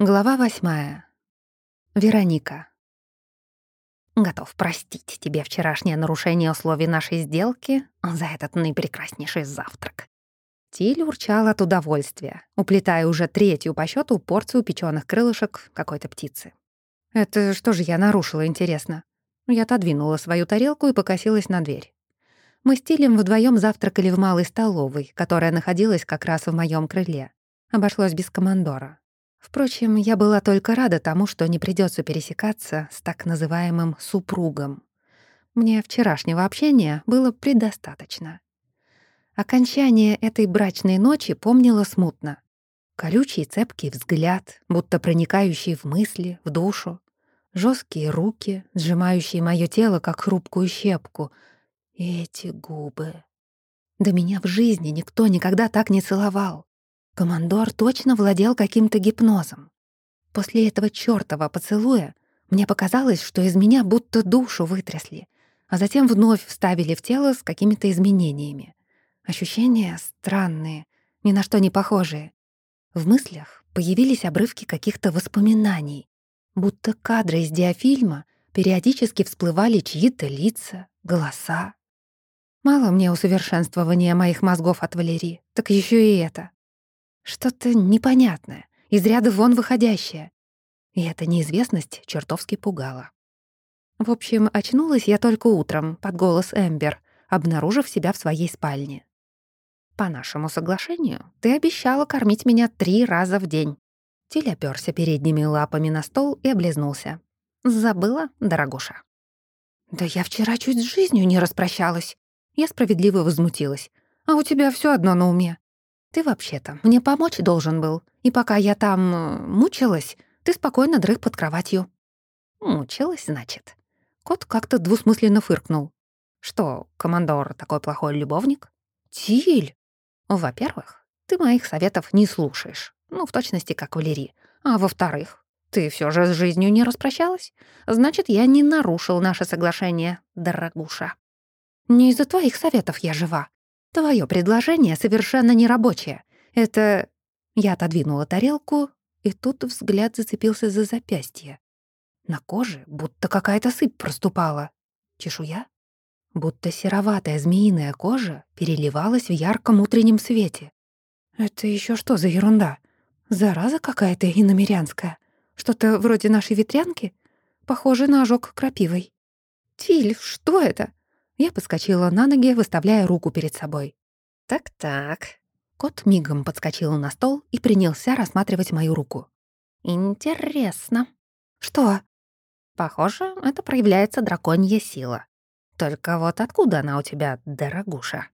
Глава восьмая. Вероника. Готов простить тебе вчерашнее нарушение условий нашей сделки за этот наипрекраснейший завтрак. Тиль урчал от удовольствия, уплетая уже третью по счету порцию печёных крылышек какой-то птицы. Это что же я нарушила, интересно? Я отодвинула свою тарелку и покосилась на дверь. Мы с Тилем вдвоем завтракали в малой столовой, которая находилась как раз в моем крыле. Обошлось без командора. Впрочем, я была только рада тому, что не придется пересекаться с так называемым «супругом». Мне вчерашнего общения было предостаточно. Окончание этой брачной ночи помнила смутно. Колючий цепкий взгляд, будто проникающий в мысли, в душу. жесткие руки, сжимающие моё тело, как хрупкую щепку. И эти губы. Да меня в жизни никто никогда так не целовал. Командор точно владел каким-то гипнозом. После этого чёртова поцелуя мне показалось, что из меня будто душу вытрясли, а затем вновь вставили в тело с какими-то изменениями. Ощущения странные, ни на что не похожие. В мыслях появились обрывки каких-то воспоминаний, будто кадры из диафильма периодически всплывали чьи-то лица, голоса. Мало мне усовершенствования моих мозгов от Валерии, так ещё и это. Что-то непонятное, из ряда вон выходящее. И эта неизвестность чертовски пугала. В общем, очнулась я только утром под голос Эмбер, обнаружив себя в своей спальне. «По нашему соглашению ты обещала кормить меня три раза в день». Тиль опёрся передними лапами на стол и облизнулся. «Забыла, дорогуша?» «Да я вчера чуть с жизнью не распрощалась». Я справедливо возмутилась. «А у тебя всё одно на уме. Ты вообще-то мне помочь должен был, и пока я там э, мучилась, ты спокойно дрых под кроватью». «Мучилась, значит?» Кот как-то двусмысленно фыркнул. «Что, командор такой плохой любовник?» «Тиль!» «Во-первых, ты моих советов не слушаешь, ну, в точности, как Валерий. А во-вторых, ты все же с жизнью не распрощалась. Значит, я не нарушил наше соглашение, дорогуша. Не из-за твоих советов я жива. Твое предложение совершенно нерабочее. Это...» Я отодвинула тарелку, и тут взгляд зацепился за запястье. На коже будто какая-то сыпь проступала. Чешуя? Будто сероватая змеиная кожа переливалась в ярком утреннем свете. Это еще что за ерунда? Зараза какая-то иномерянская. Что-то вроде нашей ветрянки? Похоже на ожог крапивой. Тиль, что это? Я подскочила на ноги, выставляя руку перед собой. «Так-так». Кот мигом подскочил на стол и принялся рассматривать мою руку. «Интересно». «Что?» «Похоже, это проявляется драконья сила. Только вот откуда она у тебя, дорогуша?»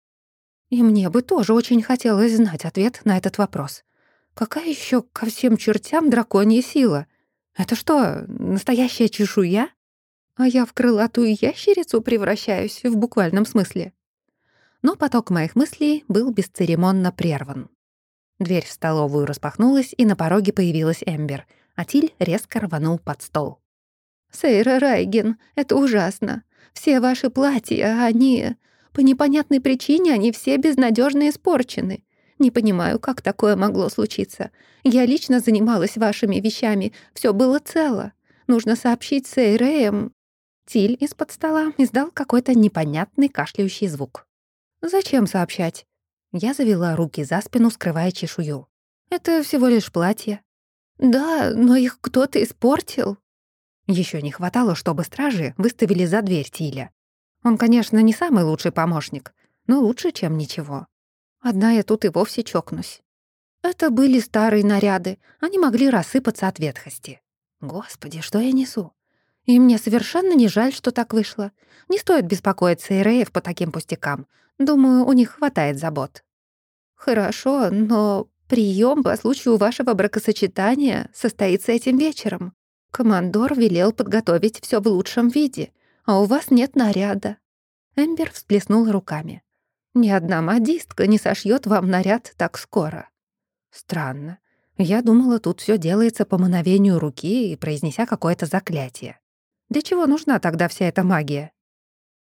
И мне бы тоже очень хотелось знать ответ на этот вопрос. Какая еще ко всем чертям драконья сила? Это что, настоящая чешуя? А я в крылатую ящерицу превращаюсь в буквальном смысле. Но поток моих мыслей был бесцеремонно прерван. Дверь в столовую распахнулась, и на пороге появилась Эмбер, а Тиль резко рванул под стол. «Сейра Райген, это ужасно. Все ваши платья, они... По непонятной причине они все безнадежно испорчены. Не понимаю, как такое могло случиться. Я лично занималась вашими вещами, все было цело. Нужно сообщить Сейреям, Тиль из-под стола издал какой-то непонятный кашляющий звук. «Зачем сообщать?» Я завела руки за спину, скрывая чешую. «Это всего лишь платье». «Да, но их кто-то испортил». Еще не хватало, чтобы стражи выставили за дверь Тиля. Он, конечно, не самый лучший помощник, но лучше, чем ничего. Одна я тут и вовсе чокнусь. Это были старые наряды, они могли рассыпаться от ветхости. Господи, что я несу? И мне совершенно не жаль, что так вышло. Не стоит беспокоиться Иреев по таким пустякам. Думаю, у них хватает забот. Хорошо, но прием по случаю вашего бракосочетания состоится этим вечером. Командор велел подготовить все в лучшем виде, а у вас нет наряда. Эмбер всплеснула руками. Ни одна модистка не сошьет вам наряд так скоро. Странно. Я думала, тут все делается по мановению руки и произнеся какое-то заклятие. Для чего нужна тогда вся эта магия?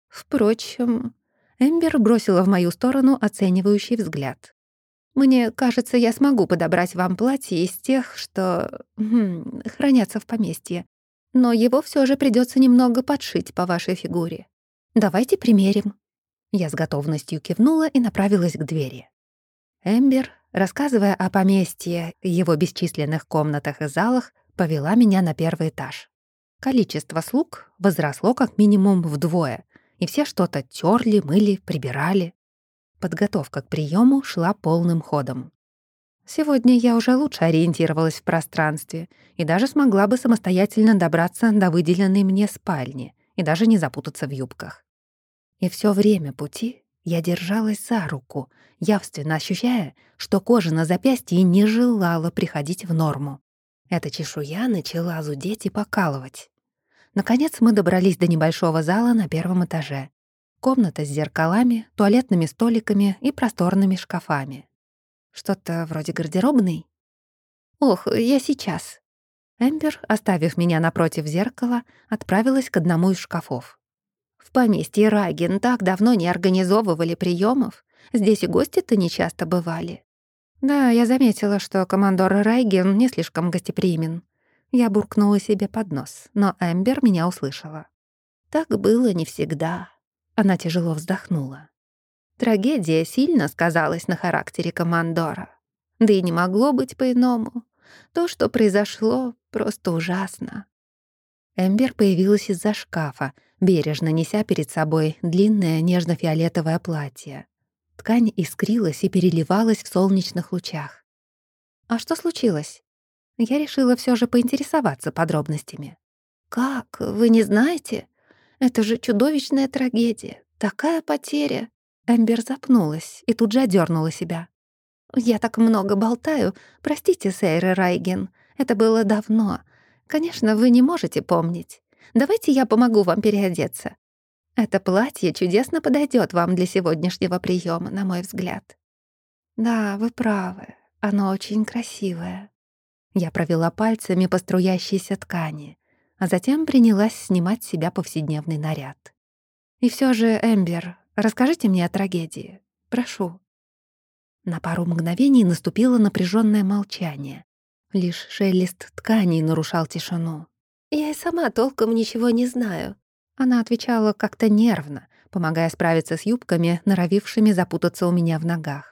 Впрочем, Эмбер бросила в мою сторону оценивающий взгляд. Мне кажется, я смогу подобрать вам платье из тех, что хм, хранятся в поместье. Но его все же придется немного подшить по вашей фигуре. Давайте примерим». Я с готовностью кивнула и направилась к двери. Эмбер, рассказывая о поместье, его бесчисленных комнатах и залах, повела меня на первый этаж. Количество слуг возросло как минимум вдвое, и все что-то терли, мыли, прибирали. Подготовка к приему шла полным ходом. Сегодня я уже лучше ориентировалась в пространстве и даже смогла бы самостоятельно добраться до выделенной мне спальни и даже не запутаться в юбках. И все время пути я держалась за руку, явственно ощущая, что кожа на запястье не желала приходить в норму. Эта чешуя начала зудеть и покалывать. Наконец мы добрались до небольшого зала на первом этаже. Комната с зеркалами, туалетными столиками и просторными шкафами. Что-то вроде гардеробной? Ох, я сейчас. Эмбер, оставив меня напротив зеркала, отправилась к одному из шкафов. В поместье Райген так давно не организовывали приемов. Здесь и гости-то нечасто бывали. Да, я заметила, что командор Райген не слишком гостеприимен. Я буркнула себе под нос, но Эмбер меня услышала. Так было не всегда. Она тяжело вздохнула. Трагедия сильно сказалась на характере командора. Да и не могло быть по-иному. То, что произошло, просто ужасно. Эмбер появилась из-за шкафа, бережно неся перед собой длинное нежно-фиолетовое платье. Ткань искрилась и переливалась в солнечных лучах. «А что случилось?» Я решила все же поинтересоваться подробностями. «Как? Вы не знаете? Это же чудовищная трагедия. Такая потеря. Эмбер запнулась и тут же одернула себя. «Я так много болтаю. Простите, Сейра Райген. Это было давно. Конечно, вы не можете помнить. Давайте я помогу вам переодеться. Это платье чудесно подойдет вам для сегодняшнего приема, на мой взгляд». «Да, вы правы. Оно очень красивое». Я провела пальцами по струящейся ткани а затем принялась снимать с себя повседневный наряд. «И все же, Эмбер, расскажите мне о трагедии. Прошу». На пару мгновений наступило напряженное молчание. Лишь шелест тканей нарушал тишину. «Я и сама толком ничего не знаю». Она отвечала как-то нервно, помогая справиться с юбками, норовившими запутаться у меня в ногах.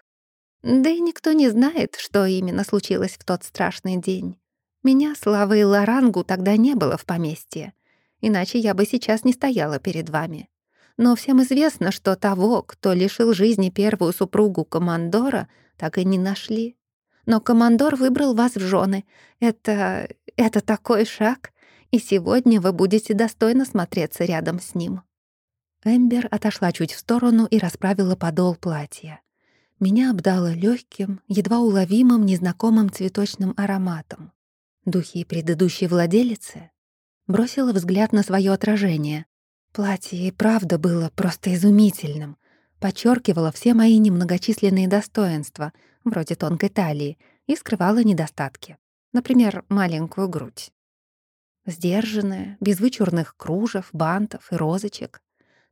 Да и никто не знает, что именно случилось в тот страшный день. Меня, Славы и Лорангу тогда не было в поместье, иначе я бы сейчас не стояла перед вами. Но всем известно, что того, кто лишил жизни первую супругу командора, так и не нашли. Но командор выбрал вас в жены. Это... это такой шаг, и сегодня вы будете достойно смотреться рядом с ним». Эмбер отошла чуть в сторону и расправила подол платья. Меня обдало легким, едва уловимым незнакомым цветочным ароматом. Духи предыдущей владелицы? Бросила взгляд на свое отражение. Платье и правда было просто изумительным. Подчеркивало все мои немногочисленные достоинства, вроде тонкой талии, и скрывало недостатки. Например, маленькую грудь. Сдержанная, без вычурных кружев, бантов и розочек.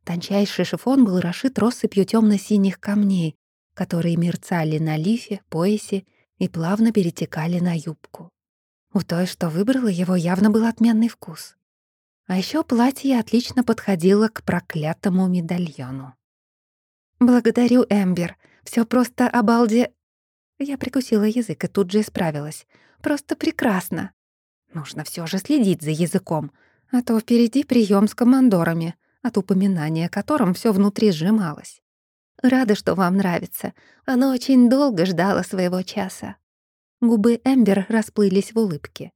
Тончайший шифон был расшит россыпью темно синих камней, которые мерцали на лифе, поясе и плавно перетекали на юбку. У той, что выбрала его, явно был отменный вкус. А еще платье отлично подходило к проклятому медальону. «Благодарю, Эмбер. Все просто обалде...» Я прикусила язык и тут же исправилась. «Просто прекрасно. Нужно все же следить за языком, а то впереди прием с командорами, от упоминания которым все внутри сжималось. Рада, что вам нравится. Оно очень долго ждало своего часа». Губы Эмбер расплылись в улыбке.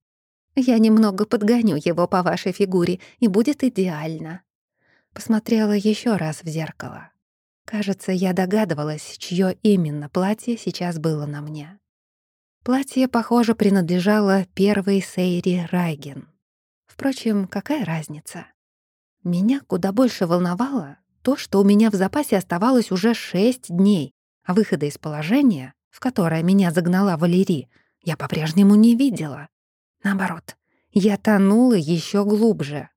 «Я немного подгоню его по вашей фигуре, и будет идеально». Посмотрела еще раз в зеркало. Кажется, я догадывалась, чье именно платье сейчас было на мне. Платье, похоже, принадлежало первой Сейри Райген. Впрочем, какая разница? Меня куда больше волновало то, что у меня в запасе оставалось уже шесть дней, а выхода из положения в которое меня загнала Валерий, я по-прежнему не видела. Наоборот, я тонула еще глубже.